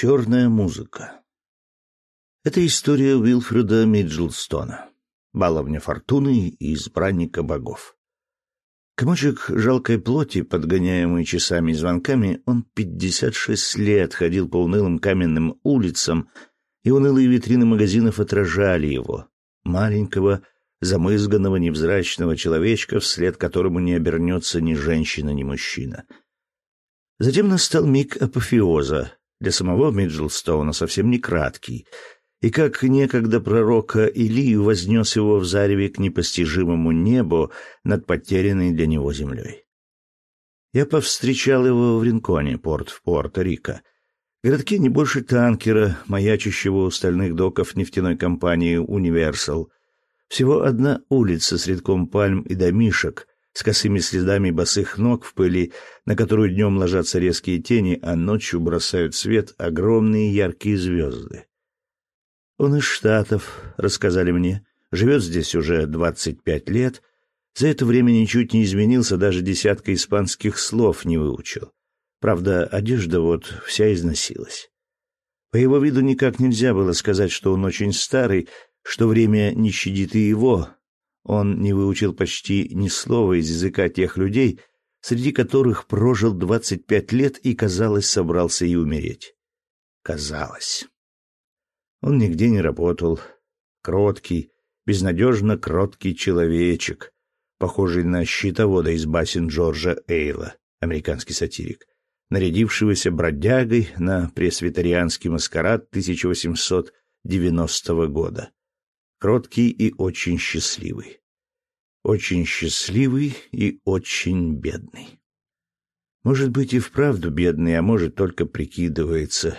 Черная музыка. Это история Уилфреда Миджилстона, баловня фортуны и избранника богов. Комочек жалкой плоти, подгоняемый часами и звонками, он пятьдесят шесть лет ходил по унылым каменным улицам, и унылые витрины магазинов отражали его, маленького, замызганного, невзрачного человечка, вслед которому не обернется ни женщина, ни мужчина. Затем настал миг апофеоза, для самого Миддлстоуна совсем не краткий, и как некогда пророка Илию вознес его в зареве к непостижимому небу над потерянной для него землей. Я повстречал его в Ринконе, порт в Пуэрто-Рико. Городке не больше танкера, маячащего у стальных доков нефтяной компании «Универсал». Всего одна улица с рядком пальм и домишек, с косыми следами босых ног в пыли, на которую днем ложатся резкие тени, а ночью бросают свет огромные яркие звезды. Он из Штатов, рассказали мне, живет здесь уже двадцать пять лет, за это время ничуть не изменился, даже десятка испанских слов не выучил. Правда, одежда вот вся износилась. По его виду никак нельзя было сказать, что он очень старый, что время не щадит и его, он не выучил почти ни слова из языка тех людей, среди которых прожил двадцать пять лет и, казалось, собрался и умереть. Казалось. Он нигде не работал. Кроткий, безнадежно кроткий человечек, похожий на щитовода из басен Джорджа Эйла, американский сатирик, нарядившегося бродягой на пресвитерианский маскарад 1890 года кроткий и очень счастливый. Очень счастливый и очень бедный. Может быть и вправду бедный, а может только прикидывается.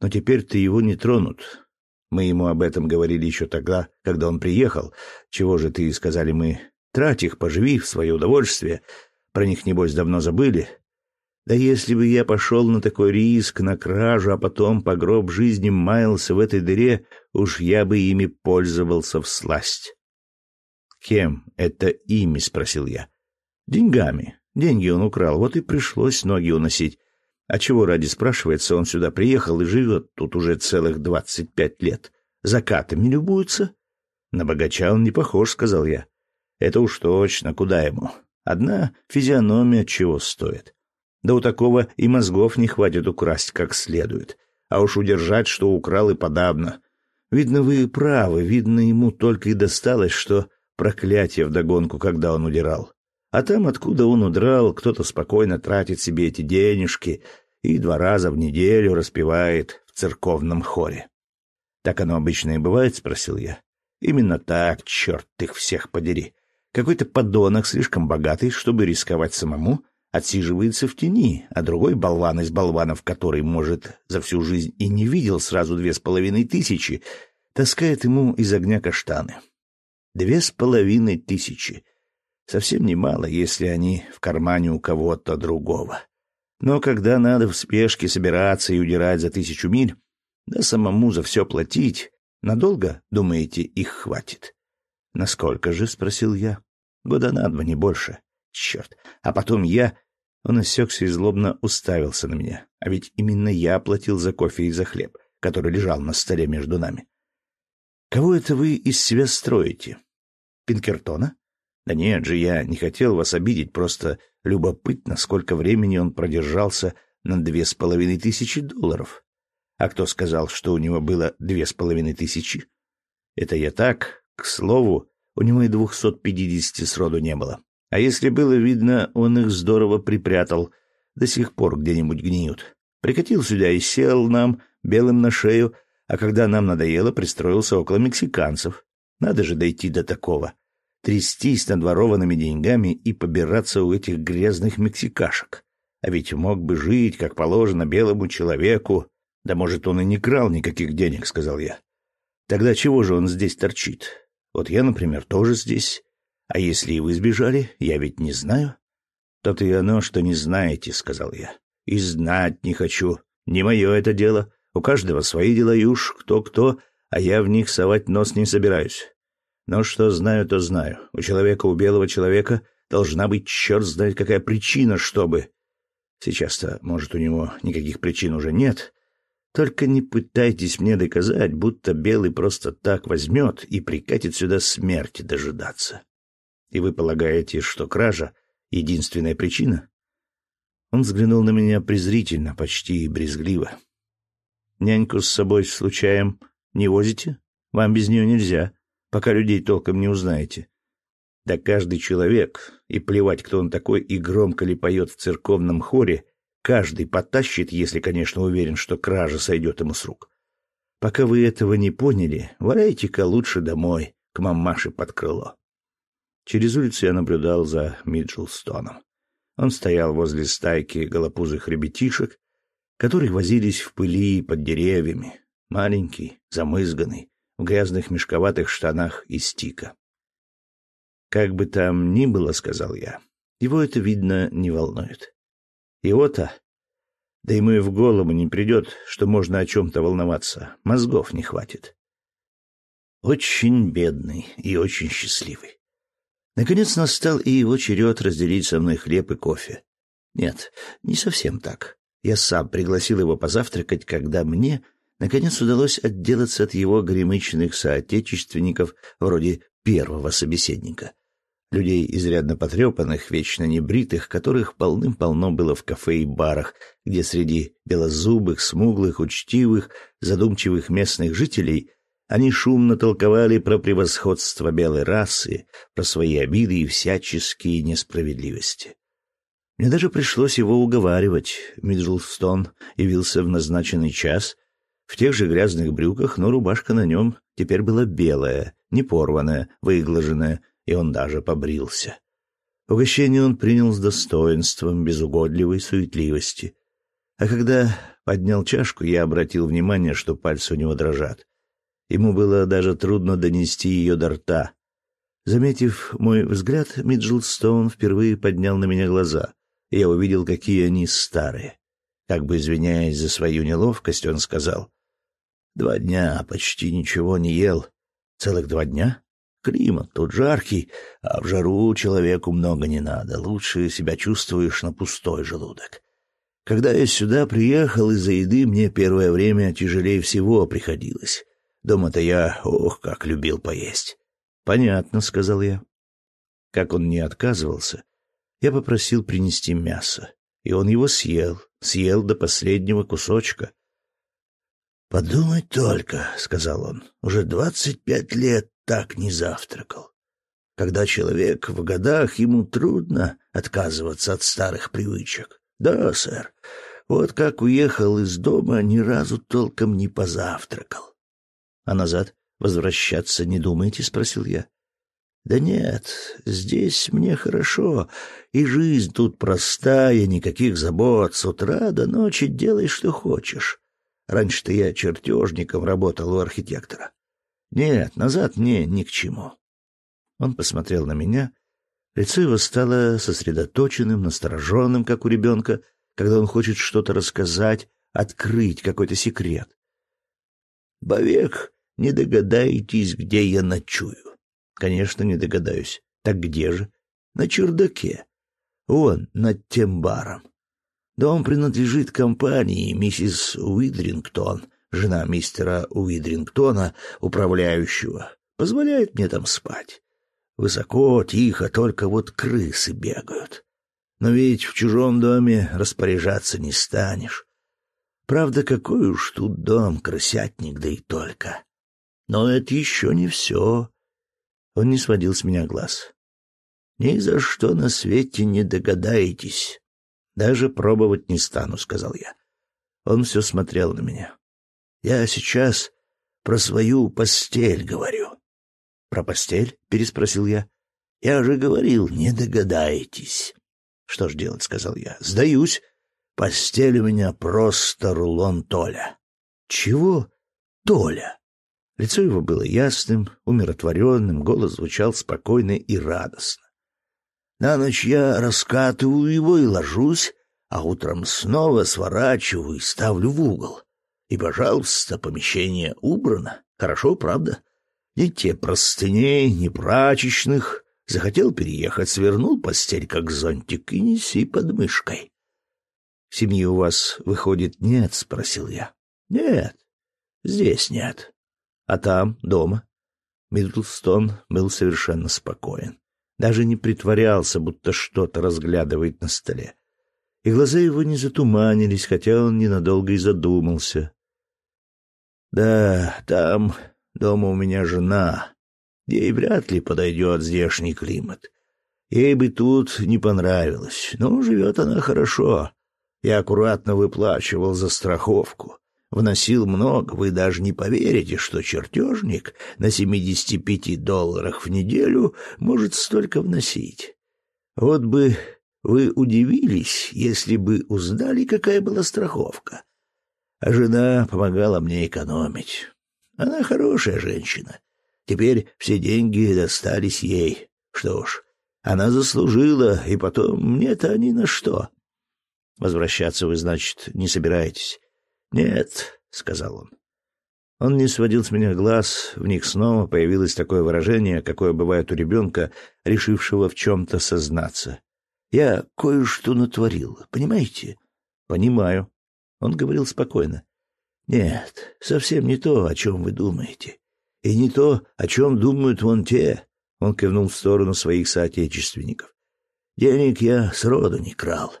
Но теперь-то его не тронут. Мы ему об этом говорили еще тогда, когда он приехал. Чего же ты, сказали мы, трать их, поживи в свое удовольствие. Про них, небось, давно забыли. Да если бы я пошел на такой риск, на кражу, а потом по гроб жизни маялся в этой дыре, уж я бы ими пользовался в сласть. «Кем это ими?» — спросил я. «Деньгами. Деньги он украл, вот и пришлось ноги уносить. А чего ради, спрашивается, он сюда приехал и живет тут уже целых двадцать пять лет. Закатами любуется?» «На богача он не похож», — сказал я. «Это уж точно, куда ему? Одна физиономия чего стоит?» Да у такого и мозгов не хватит украсть как следует. А уж удержать, что украл и подавно. Видно, вы правы, видно, ему только и досталось, что проклятие вдогонку, когда он удирал. А там, откуда он удрал, кто-то спокойно тратит себе эти денежки и два раза в неделю распевает в церковном хоре. «Так оно обычно и бывает?» — спросил я. «Именно так, черт их всех подери. Какой-то подонок, слишком богатый, чтобы рисковать самому, отсиживается в тени, а другой болван из болванов, который, может, за всю жизнь и не видел сразу две с половиной тысячи, таскает ему из огня каштаны. Две с половиной тысячи. Совсем немало, если они в кармане у кого-то другого. Но когда надо в спешке собираться и удирать за тысячу миль, да самому за все платить, надолго, думаете, их хватит? — Насколько же? — спросил я. — Года на два, не больше. Черт. А потом я... Он осекся и злобно уставился на меня. А ведь именно я оплатил за кофе и за хлеб, который лежал на столе между нами. Кого это вы из себя строите? Пинкертона? Да нет же, я не хотел вас обидеть, просто любопытно, сколько времени он продержался на две с половиной тысячи долларов. А кто сказал, что у него было две с половиной тысячи? Это я так, к слову, у него и двухсот пятидесяти сроду не было. А если было видно, он их здорово припрятал. До сих пор где-нибудь гниют. Прикатил сюда и сел нам, белым на шею, а когда нам надоело, пристроился около мексиканцев. Надо же дойти до такого. Трястись над ворованными деньгами и побираться у этих грязных мексикашек. А ведь мог бы жить, как положено, белому человеку. Да может, он и не крал никаких денег, — сказал я. Тогда чего же он здесь торчит? Вот я, например, тоже здесь. А если и вы сбежали, я ведь не знаю. То-то и оно, что не знаете, сказал я. И знать не хочу. Не мое это дело. У каждого свои дела и уж кто-кто, а я в них совать нос не собираюсь. Но что знаю, то знаю. У человека, у белого человека должна быть черт знает какая причина, чтобы... Сейчас-то, может, у него никаких причин уже нет. Только не пытайтесь мне доказать, будто Белый просто так возьмет и прикатит сюда смерти дожидаться. И вы полагаете, что кража — единственная причина? Он взглянул на меня презрительно, почти брезгливо. Няньку с собой случаем не возите? Вам без нее нельзя, пока людей толком не узнаете. Да каждый человек, и плевать, кто он такой и громко ли поет в церковном хоре, каждый потащит, если, конечно, уверен, что кража сойдет ему с рук. Пока вы этого не поняли, валяйте-ка лучше домой, к мамаше под крыло. Через улицу я наблюдал за Миджелстоном. Он стоял возле стайки голопузых ребятишек, которые возились в пыли под деревьями, маленький, замызганный, в грязных мешковатых штанах из тика. Как бы там ни было, сказал я, его это видно не волнует. Его-то, да ему и в голову не придет, что можно о чем-то волноваться, мозгов не хватит. Очень бедный и очень счастливый. Наконец настал и его черед разделить со мной хлеб и кофе. Нет, не совсем так. Я сам пригласил его позавтракать, когда мне, наконец, удалось отделаться от его гремычных соотечественников вроде первого собеседника людей изрядно потрепанных, вечно небритых, которых полным-полно было в кафе и барах, где среди белозубых, смуглых, учтивых, задумчивых местных жителей они шумно толковали про превосходство белой расы, про свои обиды и всяческие несправедливости. Мне даже пришлось его уговаривать. Мидлстон явился в назначенный час, в тех же грязных брюках, но рубашка на нем теперь была белая, не порванная, выглаженная, и он даже побрился. Угощение он принял с достоинством, без угодливой суетливости. А когда поднял чашку, я обратил внимание, что пальцы у него дрожат. Ему было даже трудно донести ее до рта. Заметив мой взгляд, Миджилстоун впервые поднял на меня глаза, и я увидел, какие они старые. Как бы извиняясь за свою неловкость, он сказал, «Два дня почти ничего не ел. Целых два дня? Климат тут жаркий, а в жару человеку много не надо. Лучше себя чувствуешь на пустой желудок. Когда я сюда приехал из-за еды, мне первое время тяжелее всего приходилось. Дома-то я, ох, как любил поесть. Понятно, сказал я. Как он не отказывался, я попросил принести мясо, и он его съел, съел до последнего кусочка. Подумать только, сказал он. Уже двадцать пять лет так не завтракал. Когда человек в годах, ему трудно отказываться от старых привычек. Да, сэр. Вот как уехал из дома, ни разу толком не позавтракал. А назад возвращаться не думаете, спросил я. Да нет, здесь мне хорошо, и жизнь тут простая, никаких забот, с утра до ночи делай, что хочешь. Раньше-то я чертежником работал у архитектора. Нет, назад мне ни к чему. Он посмотрел на меня. Лицо его стало сосредоточенным, настороженным, как у ребенка, когда он хочет что-то рассказать, открыть какой-то секрет. «Бовек, не догадаетесь, где я ночую?» «Конечно, не догадаюсь. Так где же?» «На чердаке. Вон, над тем баром. Дом принадлежит компании миссис Уидрингтон» жена мистера Уидрингтона, управляющего, позволяет мне там спать. Высоко, тихо, только вот крысы бегают. Но ведь в чужом доме распоряжаться не станешь. Правда, какой уж тут дом, крысятник, да и только. Но это еще не все. Он не сводил с меня глаз. Ни за что на свете не догадаетесь. Даже пробовать не стану, сказал я. Он все смотрел на меня. Я сейчас про свою постель говорю. Про постель? переспросил я. Я же говорил, не догадаетесь. Что ж делать, сказал я. Сдаюсь. Постель у меня просто рулон Толя. Чего? Толя. Лицо его было ясным, умиротворенным, голос звучал спокойно и радостно. На ночь я раскатываю его и ложусь, а утром снова сворачиваю и ставлю в угол. И, пожалуйста, помещение убрано. Хорошо, правда? Ни те простыней, ни прачечных. Захотел переехать, свернул постель, как зонтик, и неси под мышкой. — Семьи у вас, выходит, нет? — спросил я. Нет, здесь нет. А там, дома? Миддлстон был совершенно спокоен. Даже не притворялся, будто что-то разглядывает на столе. И глаза его не затуманились, хотя он ненадолго и задумался. «Да, там дома у меня жена. Ей вряд ли подойдет здешний климат. Ей бы тут не понравилось, но живет она хорошо. Я аккуратно выплачивал за страховку. Вносил много, вы даже не поверите, что чертежник на 75 долларах в неделю может столько вносить. Вот бы вы удивились, если бы узнали, какая была страховка. А жена помогала мне экономить. Она хорошая женщина. Теперь все деньги достались ей. Что ж, она заслужила, и потом мне-то они на что. Возвращаться вы, значит, не собираетесь? Нет, сказал он. Он не сводил с меня глаз, в них снова появилось такое выражение, какое бывает у ребенка, решившего в чем-то сознаться. Я кое-что натворил, понимаете? Понимаю. Он говорил спокойно. Нет, совсем не то, о чем вы думаете. И не то, о чем думают вон те. Он кивнул в сторону своих соотечественников. Денег я сроду не крал.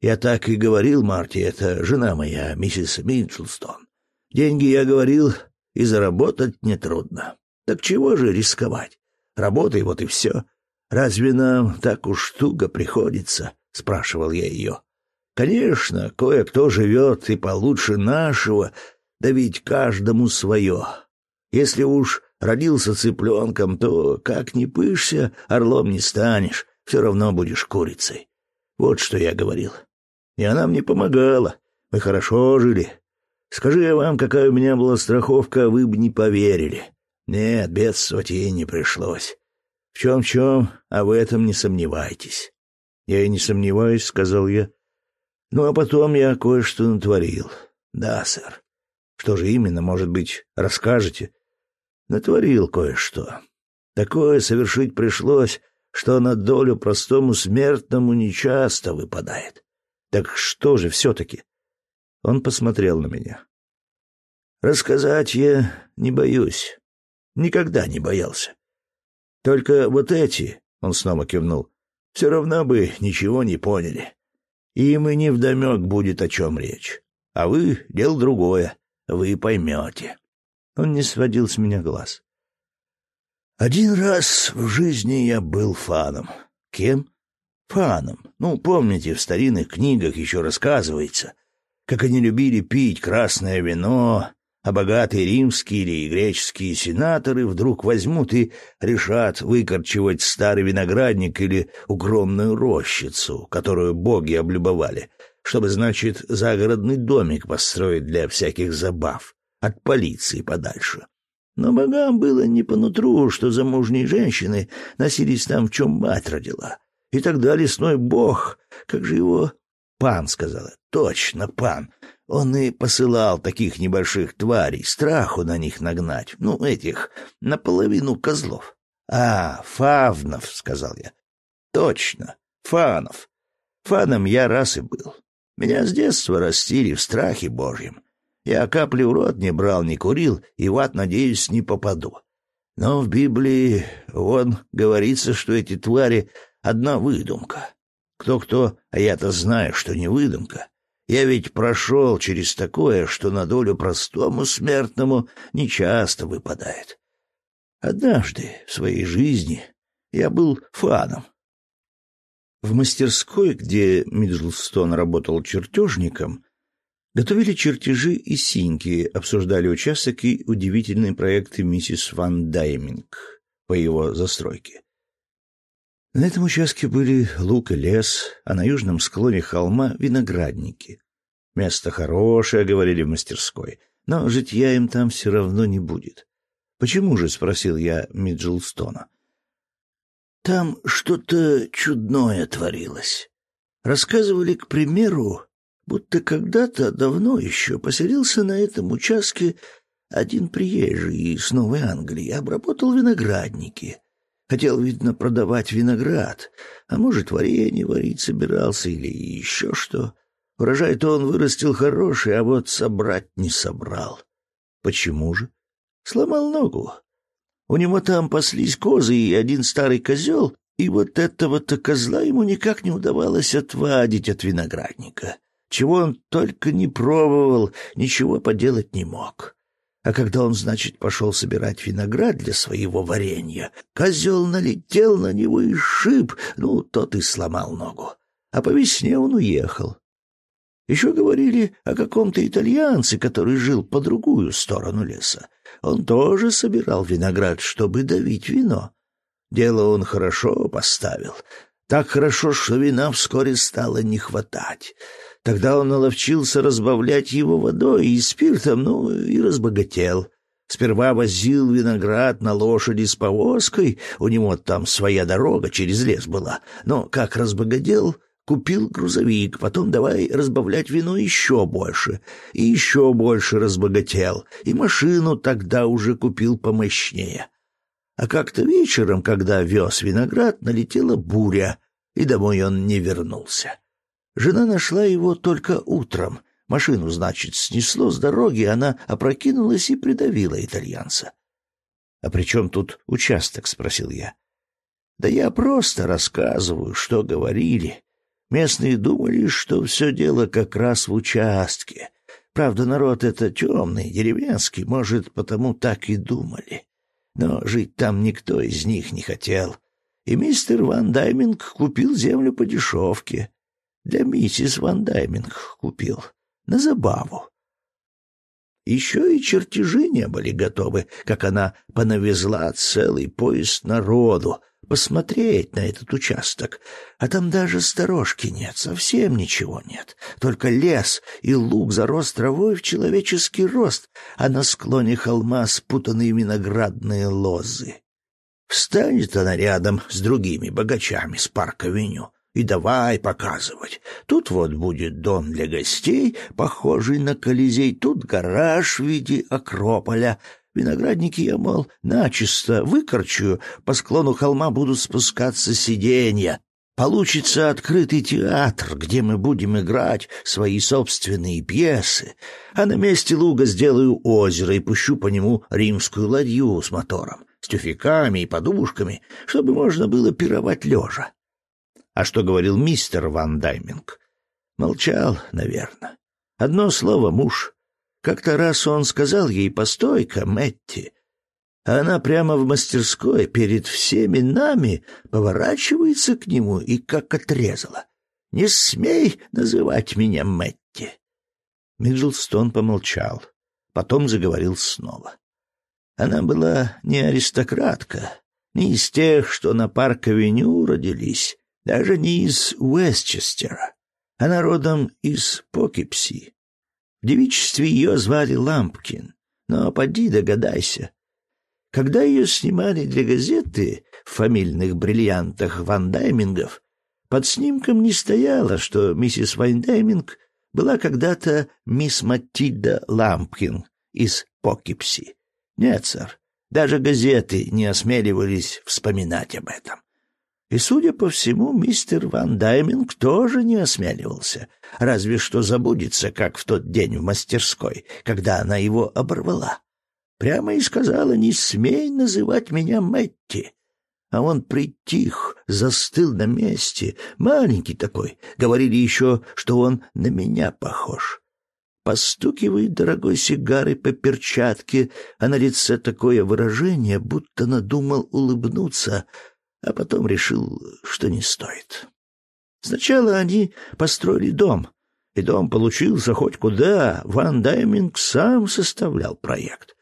Я так и говорил Марти, это жена моя, миссис Митчелстон. Деньги, я говорил, и заработать нетрудно. Так чего же рисковать? Работай, вот и все. Разве нам так уж туго приходится? Спрашивал я ее. Конечно, кое-кто живет и получше нашего, да ведь каждому свое. Если уж родился цыпленком, то, как ни пышься, орлом не станешь, все равно будешь курицей. Вот что я говорил. И она мне помогала. Мы хорошо жили. Скажи я вам, какая у меня была страховка, вы бы не поверили. Нет, бедствовать ей не пришлось. В чем-чем, а в этом не сомневайтесь. Я и не сомневаюсь, — сказал я. Ну, а потом я кое-что натворил. Да, сэр. Что же именно, может быть, расскажете? Натворил кое-что. Такое совершить пришлось, что на долю простому смертному нечасто выпадает. Так что же все-таки? Он посмотрел на меня. Рассказать я не боюсь. Никогда не боялся. Только вот эти, он снова кивнул, все равно бы ничего не поняли. Им и не вдомек будет, о чем речь. А вы — дело другое, вы поймете. Он не сводил с меня глаз. Один раз в жизни я был фаном. Кем? Фаном. Ну, помните, в старинных книгах еще рассказывается, как они любили пить красное вино, а богатые римские или греческие сенаторы вдруг возьмут и решат выкорчевать старый виноградник или укромную рощицу, которую боги облюбовали, чтобы, значит, загородный домик построить для всяких забав, от полиции подальше. Но богам было не по нутру, что замужние женщины носились там, в чем мать родила. И тогда лесной бог, как же его... Пан сказала. Точно, пан. Он и посылал таких небольших тварей, страху на них нагнать. Ну, этих, наполовину козлов. А, фавнов, сказал я. Точно, фанов. Фаном я раз и был. Меня с детства растили в страхе божьем. Я капли в рот не брал, не курил, и в ад, надеюсь, не попаду. Но в Библии вон говорится, что эти твари одна выдумка. Кто-кто, а я-то знаю, что не выдумка. Я ведь прошел через такое, что на долю простому смертному нечасто выпадает. Однажды в своей жизни я был фаном. В мастерской, где Миддлстон работал чертежником, готовили чертежи и синьки, обсуждали участок и удивительные проекты миссис Ван Дайминг по его застройке. На этом участке были луг и лес, а на южном склоне холма — виноградники. Место хорошее, — говорили в мастерской, но житья им там все равно не будет. «Почему же?» — спросил я Миджилстона. «Там что-то чудное творилось. Рассказывали, к примеру, будто когда-то давно еще поселился на этом участке один приезжий из Новой Англии, обработал виноградники» Хотел, видно, продавать виноград, а может, варенье варить собирался или еще что. Урожай-то он вырастил хороший, а вот собрать не собрал. Почему же? Сломал ногу. У него там паслись козы и один старый козел, и вот этого-то козла ему никак не удавалось отвадить от виноградника. Чего он только не пробовал, ничего поделать не мог. А когда он, значит, пошел собирать виноград для своего варенья, козел налетел на него и шип, ну, тот и сломал ногу. А по весне он уехал. Еще говорили о каком-то итальянце, который жил по другую сторону леса. Он тоже собирал виноград, чтобы давить вино. Дело он хорошо поставил. Так хорошо, что вина вскоре стало не хватать. Тогда он наловчился разбавлять его водой и спиртом, ну, и разбогател. Сперва возил виноград на лошади с повозкой, у него там своя дорога через лес была, но как разбогател, купил грузовик, потом давай разбавлять вино еще больше, и еще больше разбогател, и машину тогда уже купил помощнее. А как-то вечером, когда вез виноград, налетела буря, и домой он не вернулся. Жена нашла его только утром. Машину, значит, снесло с дороги, она опрокинулась и придавила итальянца. — А при чем тут участок? — спросил я. — Да я просто рассказываю, что говорили. Местные думали, что все дело как раз в участке. Правда, народ это темный, деревенский, может, потому так и думали. Но жить там никто из них не хотел. И мистер Ван Дайминг купил землю по дешевке. Для миссис Ван Дайминг купил. На забаву. Еще и чертежи не были готовы, как она понавезла целый поезд народу посмотреть на этот участок. А там даже сторожки нет, совсем ничего нет. Только лес и луг зарос травой в человеческий рост, а на склоне холма спутанные виноградные лозы. Встанет она рядом с другими богачами с парка-веню и давай показывать. Тут вот будет дом для гостей, похожий на Колизей, тут гараж в виде Акрополя. Виноградники я, мол, начисто выкорчую, по склону холма будут спускаться сиденья. Получится открытый театр, где мы будем играть свои собственные пьесы, а на месте луга сделаю озеро и пущу по нему римскую ладью с мотором, с тюфяками и подушками, чтобы можно было пировать лежа. А что говорил мистер Ван Дайминг? Молчал, наверное. Одно слово «муж». Как-то раз он сказал ей «постой-ка, Мэтти». Она прямо в мастерской перед всеми нами поворачивается к нему и как отрезала. «Не смей называть меня Мэтти». Миддлстон помолчал, потом заговорил снова. Она была не аристократка, не из тех, что на парк-авеню родились, даже не из Уэстчестера. Она родом из Покипси. В девичестве ее звали Лампкин, но поди догадайся. Когда ее снимали для газеты в фамильных бриллиантах Ван Даймингов, под снимком не стояло, что миссис Ван Дайминг была когда-то мисс Матильда Лампкин из Покипси. Нет, сэр, даже газеты не осмеливались вспоминать об этом. И, судя по всему, мистер Ван Дайминг тоже не осмеливался, разве что забудется, как в тот день в мастерской, когда она его оборвала. Прямо и сказала, не смей называть меня Мэтти. А он притих, застыл на месте, маленький такой. Говорили еще, что он на меня похож. Постукивает дорогой сигарой по перчатке, а на лице такое выражение, будто надумал улыбнуться — а потом решил, что не стоит. Сначала они построили дом, и дом получился хоть куда. Ван Дайминг сам составлял проект.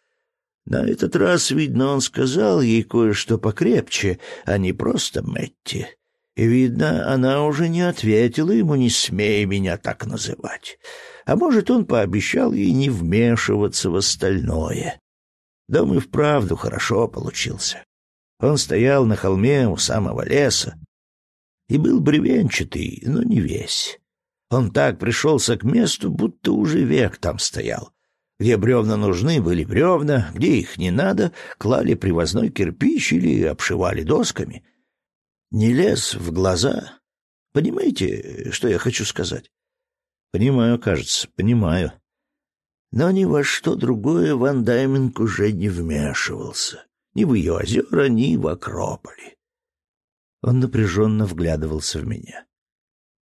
На этот раз, видно, он сказал ей кое-что покрепче, а не просто Мэтти. И, видно, она уже не ответила ему «не смей меня так называть». А может, он пообещал ей не вмешиваться в остальное. Дом и вправду хорошо получился. Он стоял на холме у самого леса и был бревенчатый, но не весь. Он так пришелся к месту, будто уже век там стоял. Где бревна нужны, были бревна, где их не надо, клали привозной кирпич или обшивали досками. Не лез в глаза. Понимаете, что я хочу сказать? Понимаю, кажется, понимаю. Но ни во что другое Ван Дайминг уже не вмешивался. Ни в ее озера, ни в Акрополе. Он напряженно вглядывался в меня.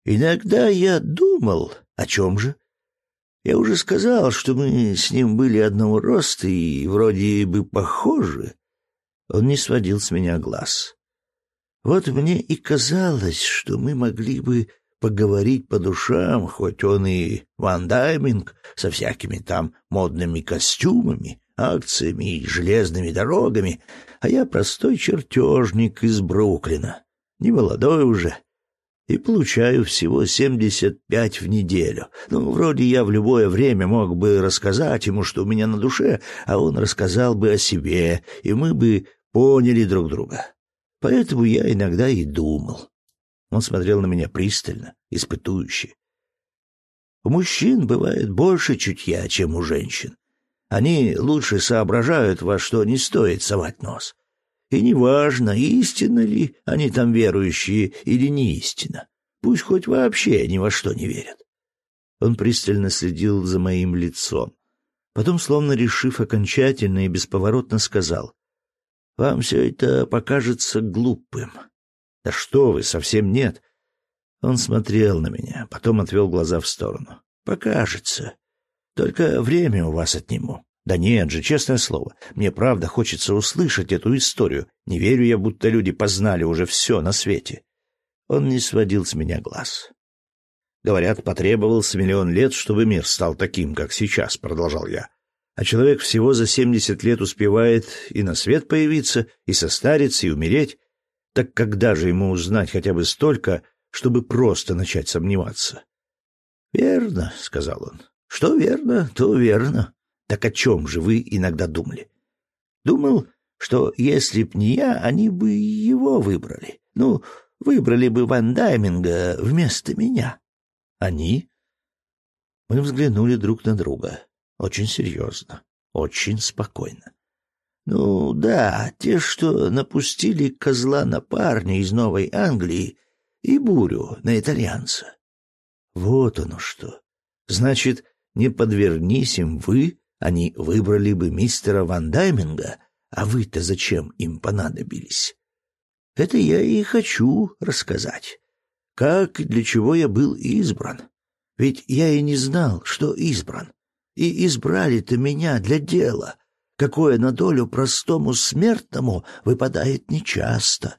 Иногда я думал, о чем же? Я уже сказал, что мы с ним были одного роста и вроде бы похожи. Он не сводил с меня глаз. Вот мне и казалось, что мы могли бы поговорить по душам, хоть он и Ван Дайминг со всякими там модными костюмами, акциями и железными дорогами, а я простой чертежник из Бруклина, не молодой уже, и получаю всего семьдесят пять в неделю. Ну, вроде я в любое время мог бы рассказать ему, что у меня на душе, а он рассказал бы о себе, и мы бы поняли друг друга. Поэтому я иногда и думал. Он смотрел на меня пристально, испытующе. У мужчин бывает больше чутья, чем у женщин. Они лучше соображают, во что не стоит совать нос. И неважно, истинно ли они там верующие или не истинно. Пусть хоть вообще ни во что не верят. Он пристально следил за моим лицом. Потом, словно решив окончательно и бесповоротно, сказал, «Вам все это покажется глупым. Да что вы, совсем нет. Он смотрел на меня, потом отвел глаза в сторону. Покажется. Только время у вас отниму. Да нет же, честное слово. Мне правда хочется услышать эту историю. Не верю я, будто люди познали уже все на свете. Он не сводил с меня глаз. Говорят, потребовался миллион лет, чтобы мир стал таким, как сейчас, продолжал я. А человек всего за семьдесят лет успевает и на свет появиться, и состариться, и умереть. Так когда же ему узнать хотя бы столько, чтобы просто начать сомневаться? «Верно», — сказал он. «Что верно, то верно. Так о чем же вы иногда думали?» «Думал, что если б не я, они бы его выбрали. Ну, выбрали бы Ван Дайминга вместо меня». «Они?» Мы взглянули друг на друга. Очень серьезно, очень спокойно. Ну да, те, что напустили козла на парня из Новой Англии и бурю на итальянца. Вот оно что. Значит, не подвернись им вы, они выбрали бы мистера Ван Дайминга, а вы-то зачем им понадобились? Это я и хочу рассказать. Как и для чего я был избран. Ведь я и не знал, что избран. И избрали-то меня для дела — какое на долю простому смертному выпадает нечасто.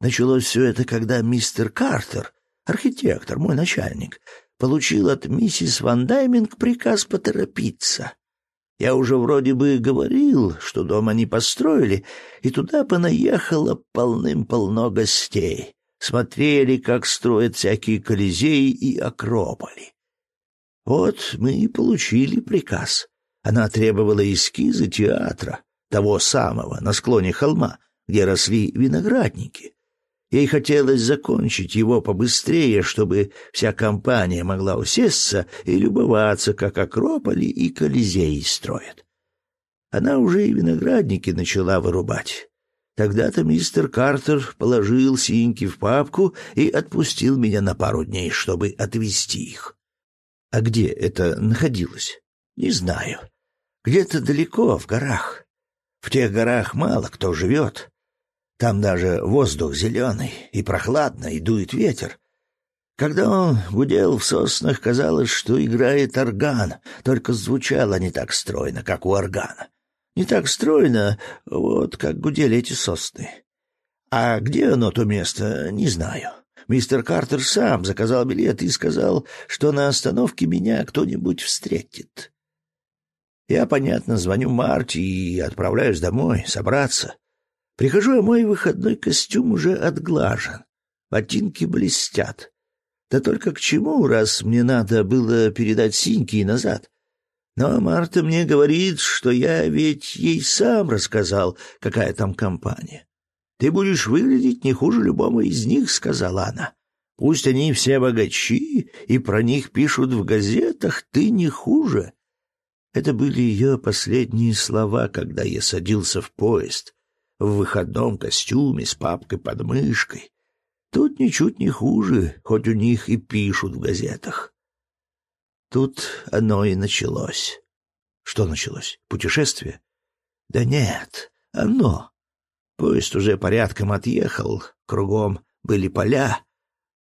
Началось все это, когда мистер Картер, архитектор, мой начальник, получил от миссис Ван Дайминг приказ поторопиться. Я уже вроде бы говорил, что дом они построили, и туда понаехало полным-полно гостей. Смотрели, как строят всякие колизеи и акрополи. Вот мы и получили приказ. Она требовала эскизы театра, того самого, на склоне холма, где росли виноградники. Ей хотелось закончить его побыстрее, чтобы вся компания могла усесться и любоваться, как Акрополи и Колизей строят. Она уже и виноградники начала вырубать. Тогда-то мистер Картер положил синьки в папку и отпустил меня на пару дней, чтобы отвезти их. А где это находилось? Не знаю. Где-то далеко, в горах. В тех горах мало кто живет. Там даже воздух зеленый и прохладно, и дует ветер. Когда он гудел в соснах, казалось, что играет орган, только звучало не так стройно, как у органа. Не так стройно, вот как гудели эти сосны. А где оно, то место, не знаю. Мистер Картер сам заказал билет и сказал, что на остановке меня кто-нибудь встретит. Я, понятно, звоню Марте и отправляюсь домой, собраться. Прихожу, а мой выходной костюм уже отглажен. Ботинки блестят. Да только к чему, раз мне надо было передать синьки и назад? Но Марта мне говорит, что я ведь ей сам рассказал, какая там компания. «Ты будешь выглядеть не хуже любого из них», — сказала она. «Пусть они все богачи и про них пишут в газетах, ты не хуже. Это были ее последние слова, когда я садился в поезд, в выходном костюме с папкой под мышкой. Тут ничуть не хуже, хоть у них и пишут в газетах. Тут оно и началось. Что началось? Путешествие? Да нет, оно. Поезд уже порядком отъехал, кругом были поля.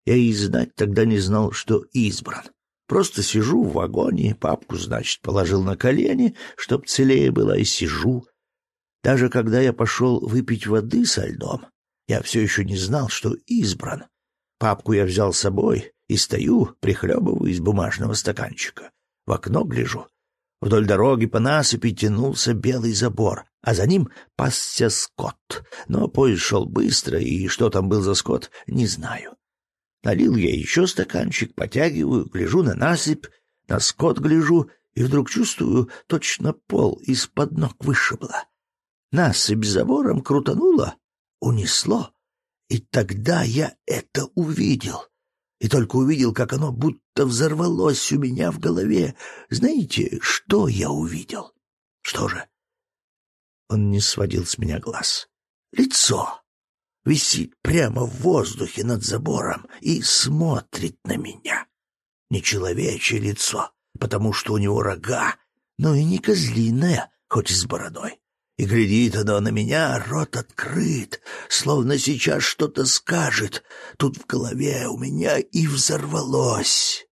Я и знать тогда не знал, что избран. Просто сижу в вагоне, папку, значит, положил на колени, чтоб целее была, и сижу. Даже когда я пошел выпить воды со льдом, я все еще не знал, что избран. Папку я взял с собой и стою, прихлебываю из бумажного стаканчика. В окно гляжу. Вдоль дороги по насыпи тянулся белый забор, а за ним пасся скот. Но поезд шел быстро, и что там был за скот, не знаю. Налил я еще стаканчик, потягиваю, гляжу на насыпь, на скот гляжу, и вдруг чувствую, точно пол из-под ног вышибло. Насыпь забором крутанула, унесло, и тогда я это увидел. И только увидел, как оно будто взорвалось у меня в голове. Знаете, что я увидел? Что же? Он не сводил с меня глаз. Лицо висит прямо в воздухе над забором и смотрит на меня. Не человечье лицо, потому что у него рога, но и не козлиное, хоть и с бородой. И глядит оно на меня, рот открыт, словно сейчас что-то скажет. Тут в голове у меня и взорвалось.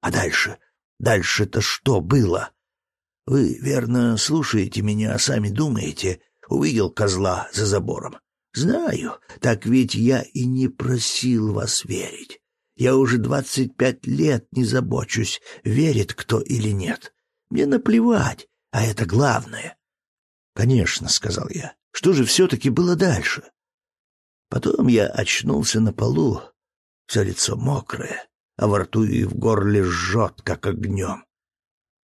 А дальше? Дальше-то что было? Вы, верно, слушаете меня, а сами думаете, увидел козла за забором. Знаю, так ведь я и не просил вас верить. Я уже двадцать пять лет не забочусь, верит кто или нет. Мне наплевать, а это главное. Конечно, сказал я. Что же все-таки было дальше? Потом я очнулся на полу, все лицо мокрое, а во рту и в горле жжет, как огнем.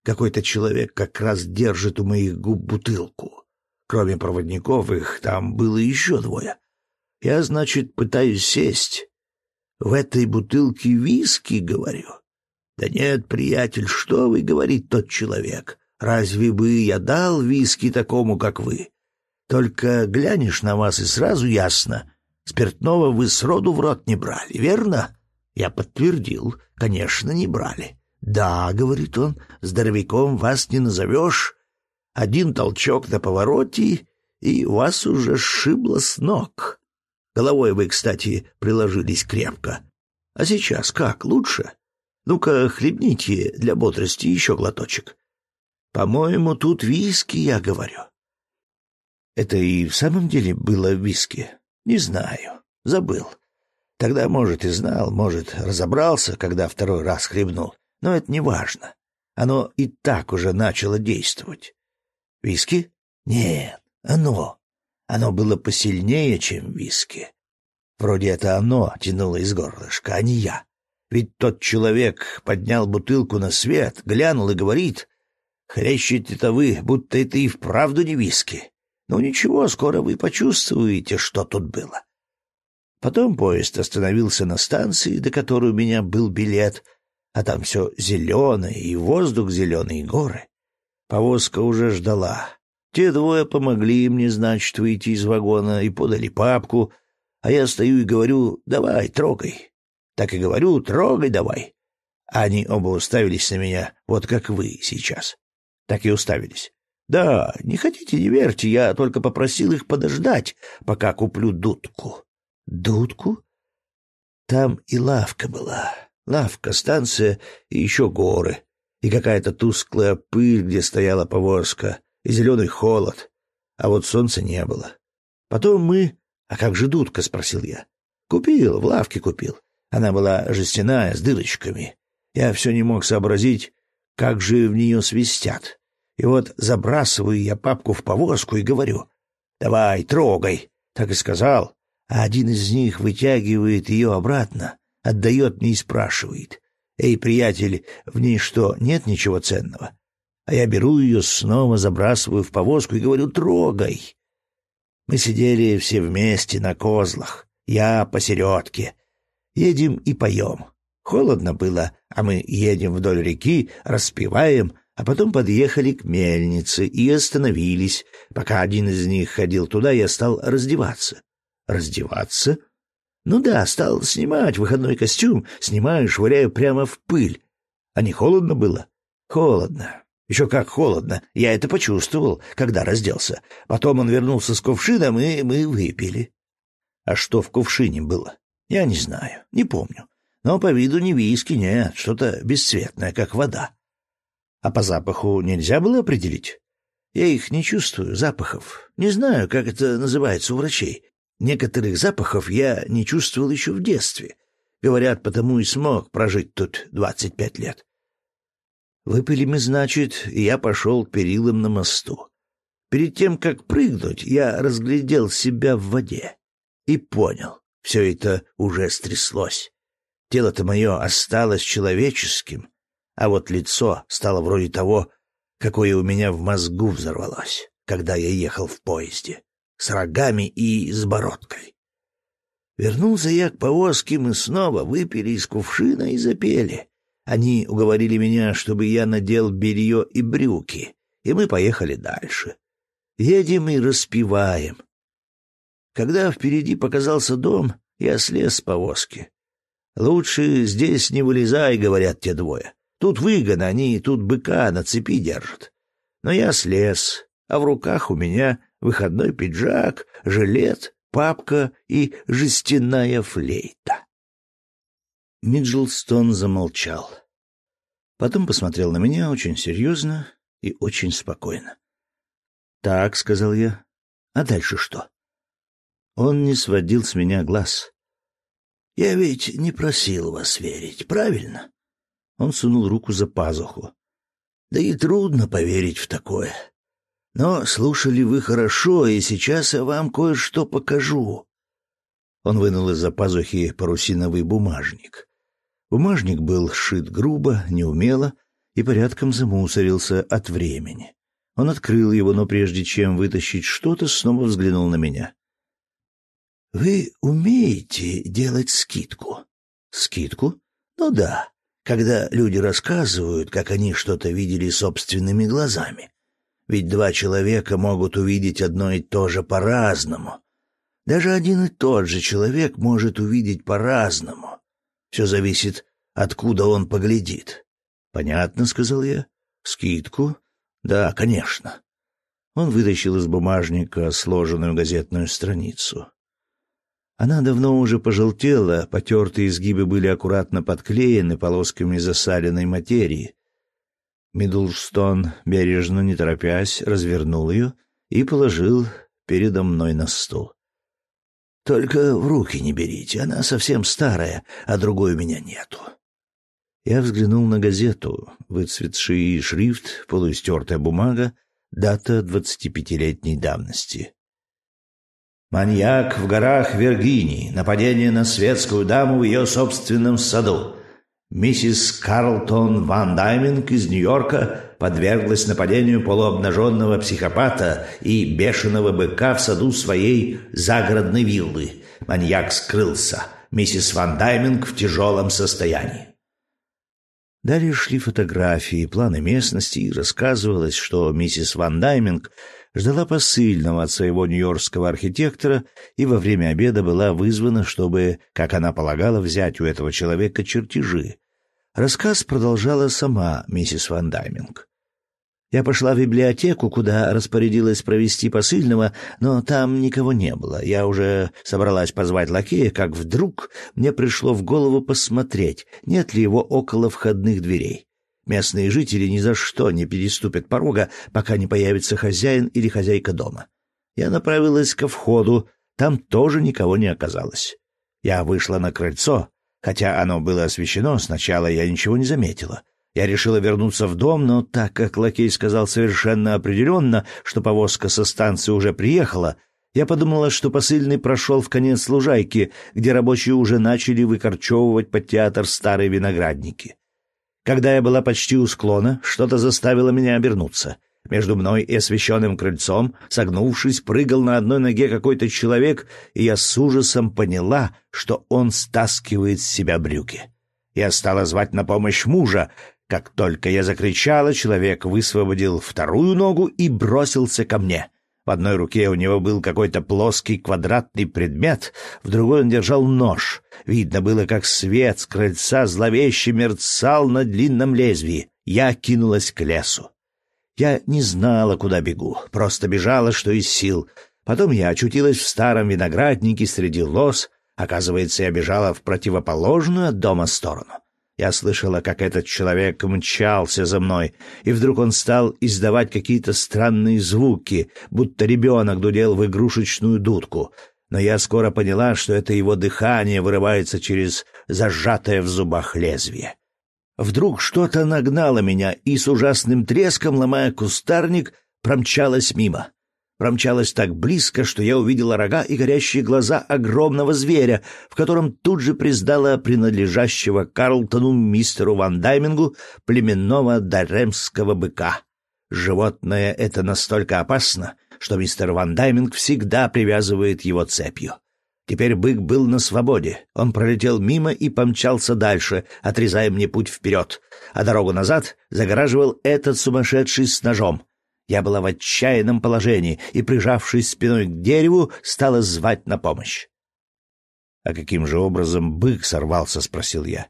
Какой-то человек как раз держит у моих губ бутылку. Кроме проводников их там было еще двое. Я, значит, пытаюсь сесть. В этой бутылке виски, говорю. Да нет, приятель, что вы, говорит тот человек. Разве бы я дал виски такому, как вы? Только глянешь на вас, и сразу ясно. Спиртного вы сроду в рот не брали, верно? Я подтвердил. Конечно, не брали. Да, говорит он, здоровяком вас не назовешь. Один толчок на повороте, и вас уже сшибло с ног. Головой вы, кстати, приложились крепко. А сейчас как, лучше? Ну-ка, хлебните для бодрости еще глоточек. По-моему, тут виски, я говорю. Это и в самом деле было виски? Не знаю. Забыл. Тогда, может, и знал, может, разобрался, когда второй раз хлебнул. Но это не важно. Оно и так уже начало действовать. Виски? Нет, оно. Оно было посильнее, чем виски. Вроде это оно тянуло из горлышка, а не я. Ведь тот человек поднял бутылку на свет, глянул и говорит, «Хрещете это вы, будто это и вправду не виски. Ну ничего, скоро вы почувствуете, что тут было». Потом поезд остановился на станции, до которой у меня был билет, а там все зеленое, и воздух зеленый, и горы. Повозка уже ждала. Те двое помогли мне, значит, выйти из вагона и подали папку, а я стою и говорю «давай, трогай». Так и говорю «трогай давай». Они оба уставились на меня, вот как вы сейчас. Так и уставились. Да, не хотите, не верьте, я только попросил их подождать, пока куплю дудку. Дудку? Там и лавка была. Лавка, станция и еще горы и какая-то тусклая пыль, где стояла повозка, и зеленый холод, а вот солнца не было. Потом мы... «А как же дудка?» — спросил я. «Купил, в лавке купил. Она была жестяная, с дырочками. Я все не мог сообразить, как же в нее свистят. И вот забрасываю я папку в повозку и говорю, «Давай, трогай!» Так и сказал. А один из них вытягивает ее обратно, отдает мне и спрашивает, «Эй, приятель, в ней что, нет ничего ценного?» А я беру ее, снова забрасываю в повозку и говорю «трогай». Мы сидели все вместе на козлах, я посередке. Едем и поем. Холодно было, а мы едем вдоль реки, распеваем, а потом подъехали к мельнице и остановились. Пока один из них ходил туда, я стал раздеваться. Раздеваться? Ну да, стал снимать выходной костюм, снимаю, швыряю прямо в пыль. А не холодно было? Холодно. Еще как холодно. Я это почувствовал, когда разделся. Потом он вернулся с кувшином, и мы выпили. А что в кувшине было? Я не знаю, не помню. Но по виду не виски, нет, что-то бесцветное, как вода. А по запаху нельзя было определить? Я их не чувствую, запахов. Не знаю, как это называется у врачей. Некоторых запахов я не чувствовал еще в детстве. Говорят, потому и смог прожить тут двадцать пять лет. Выпили мы, значит, и я пошел к перилам на мосту. Перед тем, как прыгнуть, я разглядел себя в воде и понял, все это уже стряслось. Тело-то мое осталось человеческим, а вот лицо стало вроде того, какое у меня в мозгу взорвалось, когда я ехал в поезде, с рогами и с бородкой. Вернулся я к повозке, мы снова выпили из кувшина и запели. Они уговорили меня, чтобы я надел белье и брюки, и мы поехали дальше. Едем и распеваем. Когда впереди показался дом, я слез с повозки. «Лучше здесь не вылезай», — говорят те двое. «Тут выгон, они тут быка на цепи держат». Но я слез, а в руках у меня выходной пиджак, жилет, папка и жестяная флейта. Миджелстон замолчал. Потом посмотрел на меня очень серьезно и очень спокойно. «Так», — сказал я, — «а дальше что?» Он не сводил с меня глаз. «Я ведь не просил вас верить, правильно?» Он сунул руку за пазуху. «Да и трудно поверить в такое. Но слушали вы хорошо, и сейчас я вам кое-что покажу». Он вынул из-за пазухи парусиновый бумажник. Бумажник был сшит грубо, неумело и порядком замусорился от времени. Он открыл его, но прежде чем вытащить что-то, снова взглянул на меня. Вы умеете делать скидку? Скидку? Ну да, когда люди рассказывают, как они что-то видели собственными глазами. Ведь два человека могут увидеть одно и то же по-разному. Даже один и тот же человек может увидеть по-разному. Все зависит, откуда он поглядит. Понятно, сказал я. Скидку? Да, конечно. Он вытащил из бумажника сложенную газетную страницу. Она давно уже пожелтела, потертые изгибы были аккуратно подклеены полосками засаленной материи. Миддлстон, бережно, не торопясь, развернул ее и положил передо мной на стол. «Только в руки не берите, она совсем старая, а другой у меня нету». Я взглянул на газету, выцветший шрифт, полуистертая бумага, дата двадцатипятилетней давности. Маньяк в горах Виргинии. Нападение на светскую даму в ее собственном саду. Миссис Карлтон Ван Дайминг из Нью-Йорка подверглась нападению полуобнаженного психопата и бешеного быка в саду своей загородной виллы. Маньяк скрылся. Миссис Ван Дайминг в тяжелом состоянии. Далее шли фотографии, планы местности, и рассказывалось, что миссис Ван Дайминг ждала посыльного от своего нью-йоркского архитектора и во время обеда была вызвана, чтобы, как она полагала, взять у этого человека чертежи. Рассказ продолжала сама миссис Ван Дайминг. Я пошла в библиотеку, куда распорядилась провести посыльного, но там никого не было. Я уже собралась позвать лакея, как вдруг мне пришло в голову посмотреть, нет ли его около входных дверей. Местные жители ни за что не переступят порога, пока не появится хозяин или хозяйка дома. Я направилась ко входу, там тоже никого не оказалось. Я вышла на крыльцо, хотя оно было освещено, сначала я ничего не заметила. Я решила вернуться в дом, но так как лакей сказал совершенно определенно, что повозка со станции уже приехала, я подумала, что посыльный прошел в конец лужайки, где рабочие уже начали выкорчевывать под театр старые виноградники. Когда я была почти у склона, что-то заставило меня обернуться. Между мной и освещенным крыльцом, согнувшись, прыгал на одной ноге какой-то человек, и я с ужасом поняла, что он стаскивает с себя брюки. Я стала звать на помощь мужа. Как только я закричала, человек высвободил вторую ногу и бросился ко мне — в одной руке у него был какой-то плоский квадратный предмет, в другой он держал нож. Видно было, как свет с крыльца зловеще мерцал на длинном лезвии. я кинулась к лесу. Я не знала, куда бегу, просто бежала, что из сил. Потом я очутилась в старом винограднике среди лос. Оказывается, я бежала в противоположную от дома сторону. Я слышала, как этот человек мчался за мной, и вдруг он стал издавать какие-то странные звуки, будто ребенок дудел в игрушечную дудку. Но я скоро поняла, что это его дыхание вырывается через зажатое в зубах лезвие. Вдруг что-то нагнало меня и с ужасным треском, ломая кустарник, промчалось мимо промчалась так близко, что я увидела рога и горящие глаза огромного зверя, в котором тут же признала принадлежащего Карлтону мистеру Ван Даймингу племенного даремского быка. Животное это настолько опасно, что мистер Ван Дайминг всегда привязывает его цепью. Теперь бык был на свободе. Он пролетел мимо и помчался дальше, отрезая мне путь вперед, а дорогу назад загораживал этот сумасшедший с ножом. Я была в отчаянном положении и, прижавшись спиной к дереву, стала звать на помощь. — А каким же образом бык сорвался? — спросил я.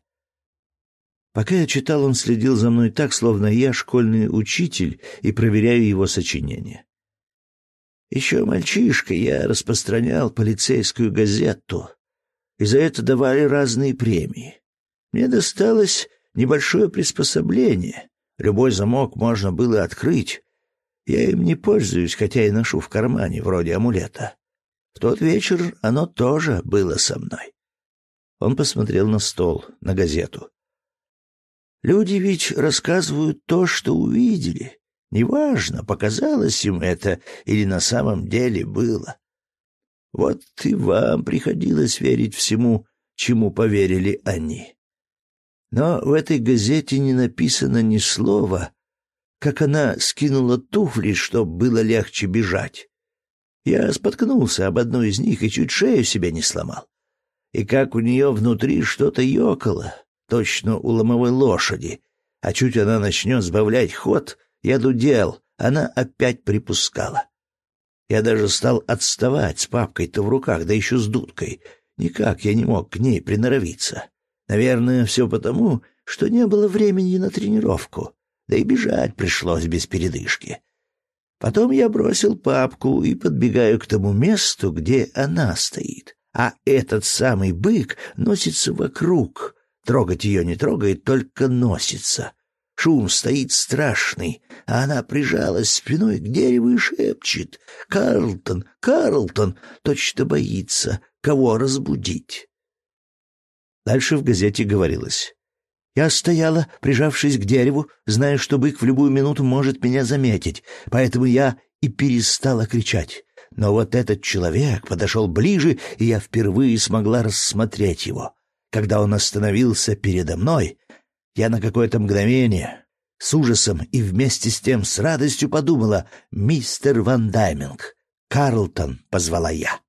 Пока я читал, он следил за мной так, словно я школьный учитель и проверяю его сочинения. Еще мальчишкой я распространял полицейскую газету, и за это давали разные премии. Мне досталось небольшое приспособление. Любой замок можно было открыть, я им не пользуюсь, хотя и ношу в кармане, вроде амулета. В тот вечер оно тоже было со мной. Он посмотрел на стол, на газету. Люди ведь рассказывают то, что увидели. Неважно, показалось им это или на самом деле было. Вот и вам приходилось верить всему, чему поверили они. Но в этой газете не написано ни слова как она скинула туфли, чтобы было легче бежать. Я споткнулся об одну из них и чуть шею себе не сломал. И как у нее внутри что-то ёкало, точно у ломовой лошади, а чуть она начнет сбавлять ход, я дудел, она опять припускала. Я даже стал отставать с папкой-то в руках, да еще с дудкой. Никак я не мог к ней приноровиться. Наверное, все потому, что не было времени на тренировку да и бежать пришлось без передышки. Потом я бросил папку и подбегаю к тому месту, где она стоит, а этот самый бык носится вокруг. Трогать ее не трогает, только носится. Шум стоит страшный, а она прижалась спиной к дереву и шепчет «Карлтон, Карлтон!» точно боится, кого разбудить. Дальше в газете говорилось я стояла, прижавшись к дереву, зная, что бык в любую минуту может меня заметить, поэтому я и перестала кричать. Но вот этот человек подошел ближе, и я впервые смогла рассмотреть его. Когда он остановился передо мной, я на какое-то мгновение с ужасом и вместе с тем с радостью подумала «Мистер Ван Дайминг». «Карлтон», — позвала я.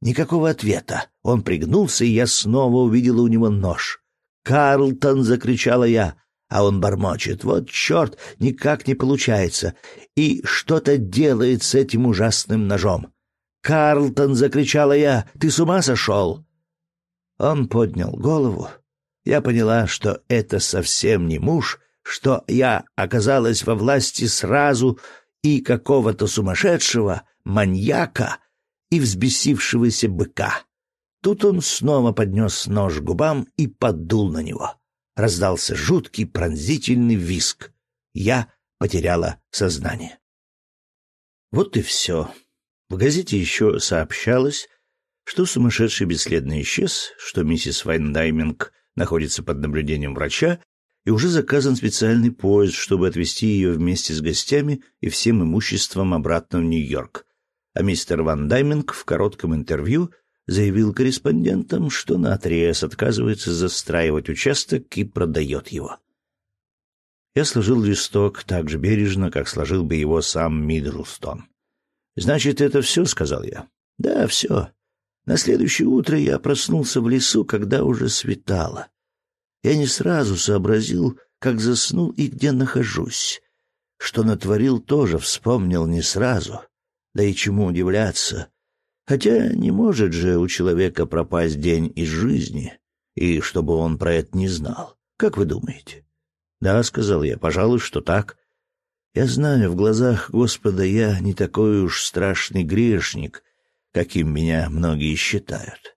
Никакого ответа. Он пригнулся, и я снова увидела у него нож. «Карлтон!» — закричала я, а он бормочет. «Вот черт, никак не получается!» И что-то делает с этим ужасным ножом. «Карлтон!» — закричала я. «Ты с ума сошел?» Он поднял голову. Я поняла, что это совсем не муж, что я оказалась во власти сразу и какого-то сумасшедшего, маньяка и взбесившегося быка. Тут он снова поднес нож к губам и подул на него. Раздался жуткий пронзительный виск. Я потеряла сознание. Вот и все. В газете еще сообщалось, что сумасшедший бесследно исчез, что миссис Вайндайминг находится под наблюдением врача, и уже заказан специальный поезд, чтобы отвезти ее вместе с гостями и всем имуществом обратно в Нью-Йорк. А мистер Ван Дайминг в коротком интервью заявил корреспондентам, что наотрез отказывается застраивать участок и продает его. Я сложил листок так же бережно, как сложил бы его сам Миддлстон. «Значит, это все?» — сказал я. «Да, все. На следующее утро я проснулся в лесу, когда уже светало. Я не сразу сообразил, как заснул и где нахожусь. Что натворил, тоже вспомнил не сразу. Да и чему удивляться, Хотя не может же у человека пропасть день из жизни, и чтобы он про это не знал. Как вы думаете? «Да», — сказал я, — «пожалуй, что так. Я знаю, в глазах Господа я не такой уж страшный грешник, каким меня многие считают.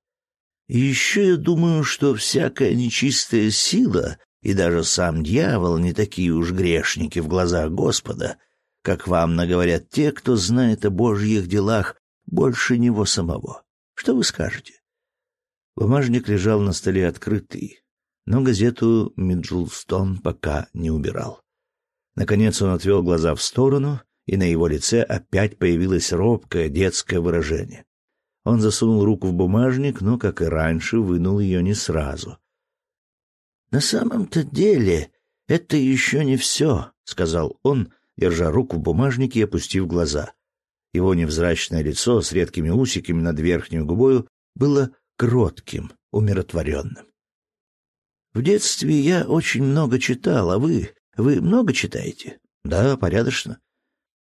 И еще я думаю, что всякая нечистая сила и даже сам дьявол не такие уж грешники в глазах Господа, как вам наговорят те, кто знает о Божьих делах больше него самого. Что вы скажете? Бумажник лежал на столе открытый, но газету Миджлстон пока не убирал. Наконец он отвел глаза в сторону, и на его лице опять появилось робкое детское выражение. Он засунул руку в бумажник, но, как и раньше, вынул ее не сразу. «На самом-то деле это еще не все», — сказал он, держа руку в бумажнике и опустив глаза. Его невзрачное лицо с редкими усиками над верхней губою было кротким, умиротворенным. «В детстве я очень много читал, а вы... Вы много читаете?» «Да, порядочно».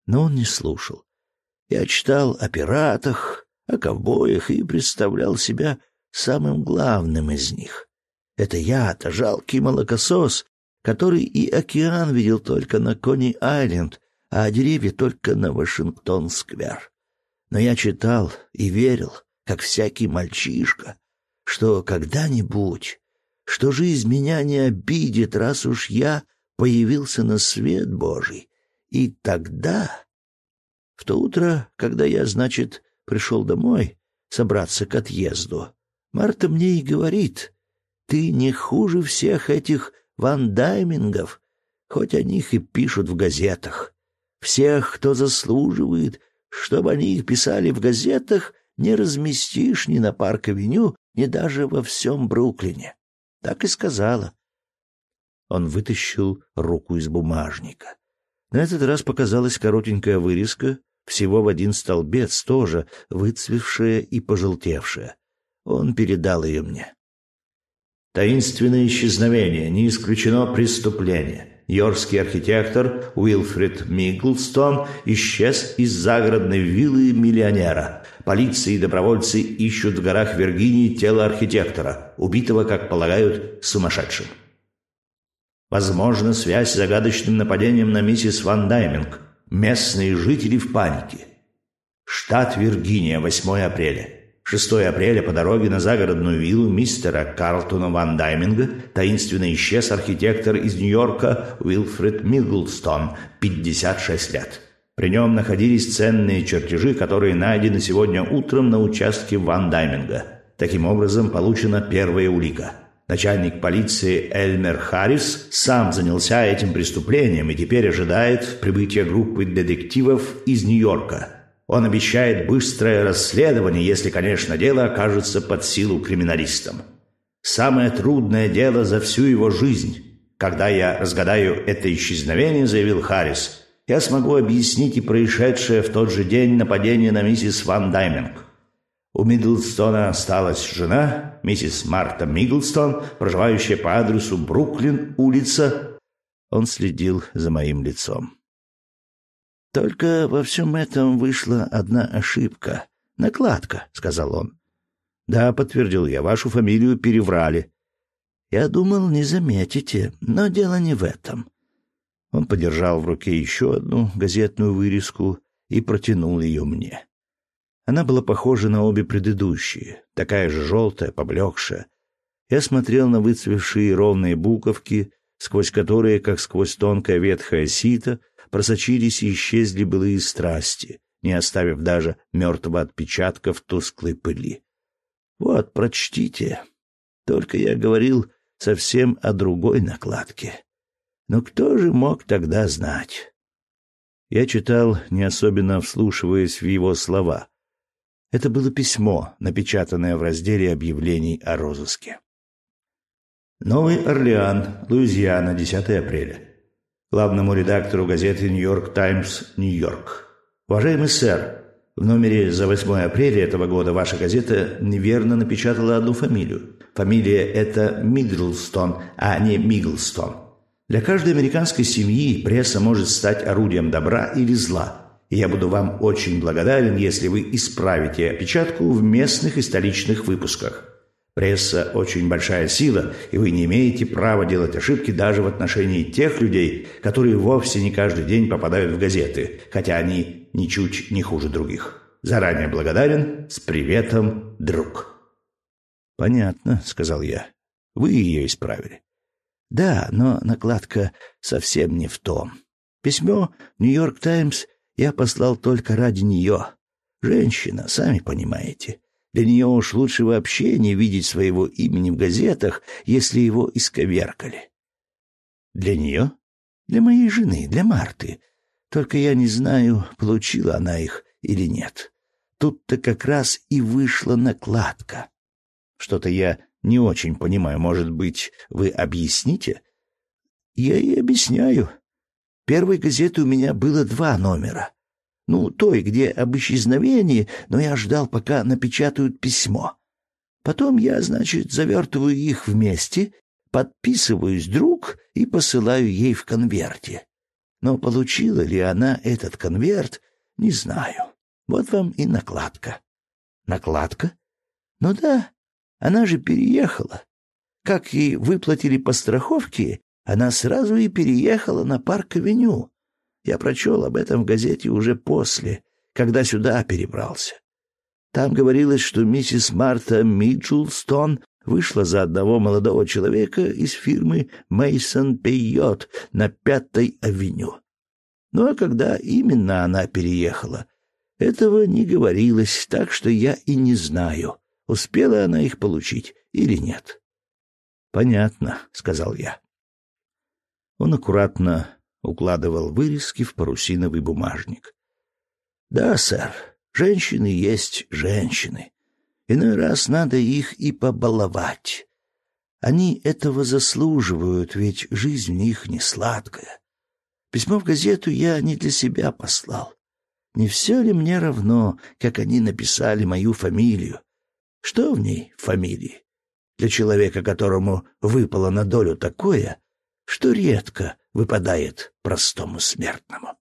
Но он не слушал. Я читал о пиратах, о ковбоях и представлял себя самым главным из них. Это я-то, жалкий молокосос, который и океан видел только на Кони-Айленд, а деревья только на Вашингтон-сквер. Но я читал и верил, как всякий мальчишка, что когда-нибудь, что жизнь меня не обидит, раз уж я появился на свет Божий. И тогда, в то утро, когда я, значит, пришел домой собраться к отъезду, Марта мне и говорит, «Ты не хуже всех этих вандаймингов, хоть о них и пишут в газетах. Всех, кто заслуживает, чтобы они их писали в газетах, не разместишь ни на Парк-авеню, ни даже во всем Бруклине». Так и сказала. Он вытащил руку из бумажника. На этот раз показалась коротенькая вырезка, всего в один столбец тоже, выцвевшая и пожелтевшая. Он передал ее мне. Таинственное исчезновение, не исключено преступление. Йоркский архитектор Уилфред Мигглстон исчез из загородной виллы миллионера. Полиция и добровольцы ищут в горах Виргинии тело архитектора, убитого, как полагают, сумасшедшим. Возможно, связь с загадочным нападением на миссис Ван Дайминг. Местные жители в панике. Штат Виргиния, 8 апреля. 6 апреля по дороге на загородную виллу мистера Карлтона Ван Дайминга таинственно исчез архитектор из Нью-Йорка Уилфред Миддлстон, 56 лет. При нем находились ценные чертежи, которые найдены сегодня утром на участке Ван Дайминга. Таким образом, получена первая улика – Начальник полиции Эльмер Харрис сам занялся этим преступлением и теперь ожидает прибытия группы детективов из Нью-Йорка. Он обещает быстрое расследование, если, конечно, дело окажется под силу криминалистам. Самое трудное дело за всю его жизнь. Когда я разгадаю это исчезновение, заявил Харрис, я смогу объяснить и происшедшее в тот же день нападение на миссис Ван Дайминг. У Миддлстона осталась жена, миссис Марта Миддлстон, проживающая по адресу Бруклин, улица. Он следил за моим лицом. Только во всем этом вышла одна ошибка. Накладка, сказал он. Да, подтвердил я, вашу фамилию переврали. Я думал, не заметите, но дело не в этом. Он подержал в руке еще одну газетную вырезку и протянул ее мне. Она была похожа на обе предыдущие, такая же желтая, поблекшая. Я смотрел на выцвевшие ровные буковки, сквозь которые, как сквозь тонкое ветхое сито, просочились и исчезли былые страсти, не оставив даже мертвого отпечатка в тусклой пыли. Вот, прочтите. Только я говорил совсем о другой накладке. Но кто же мог тогда знать? Я читал, не особенно вслушиваясь в его слова, это было письмо, напечатанное в разделе объявлений о розыске. Новый Орлеан, Луизиана, 10 апреля. Главному редактору газеты «Нью-Йорк Таймс», Нью-Йорк. Уважаемый сэр, в номере за 8 апреля этого года ваша газета неверно напечатала одну фамилию. Фамилия это Миддлстон, а не Мигглстон. Для каждой американской семьи пресса может стать орудием добра или зла и я буду вам очень благодарен, если вы исправите опечатку в местных и столичных выпусках. Пресса очень большая сила, и вы не имеете права делать ошибки даже в отношении тех людей, которые вовсе не каждый день попадают в газеты, хотя они ничуть не хуже других. Заранее благодарен. С приветом, друг. Понятно, сказал я. Вы ее исправили. Да, но накладка совсем не в том. Письмо «Нью-Йорк Таймс» я послал только ради нее. Женщина, сами понимаете. Для нее уж лучше вообще не видеть своего имени в газетах, если его исковеркали. Для нее? Для моей жены, для Марты. Только я не знаю, получила она их или нет. Тут-то как раз и вышла накладка. Что-то я не очень понимаю. Может быть, вы объясните? Я и объясняю. Первой газеты у меня было два номера. Ну, той, где об исчезновении, но я ждал, пока напечатают письмо. Потом я, значит, завертываю их вместе, подписываюсь друг и посылаю ей в конверте. Но получила ли она этот конверт, не знаю. Вот вам и накладка. Накладка? Ну да, она же переехала. Как ей выплатили по страховке, она сразу и переехала на парк-авеню. Я прочел об этом в газете уже после, когда сюда перебрался. Там говорилось, что миссис Марта Миджулстон вышла за одного молодого человека из фирмы Мейсон Пейот на Пятой авеню. Ну а когда именно она переехала, этого не говорилось, так что я и не знаю, успела она их получить или нет. Понятно, сказал я. Он аккуратно укладывал вырезки в парусиновый бумажник. Да, сэр, женщины есть женщины. Иной раз надо их и побаловать. Они этого заслуживают, ведь жизнь у них не сладкая. Письмо в газету я не для себя послал. Не все ли мне равно, как они написали мою фамилию? Что в ней фамилии? Для человека, которому выпало на долю такое, что редко выпадает простому смертному.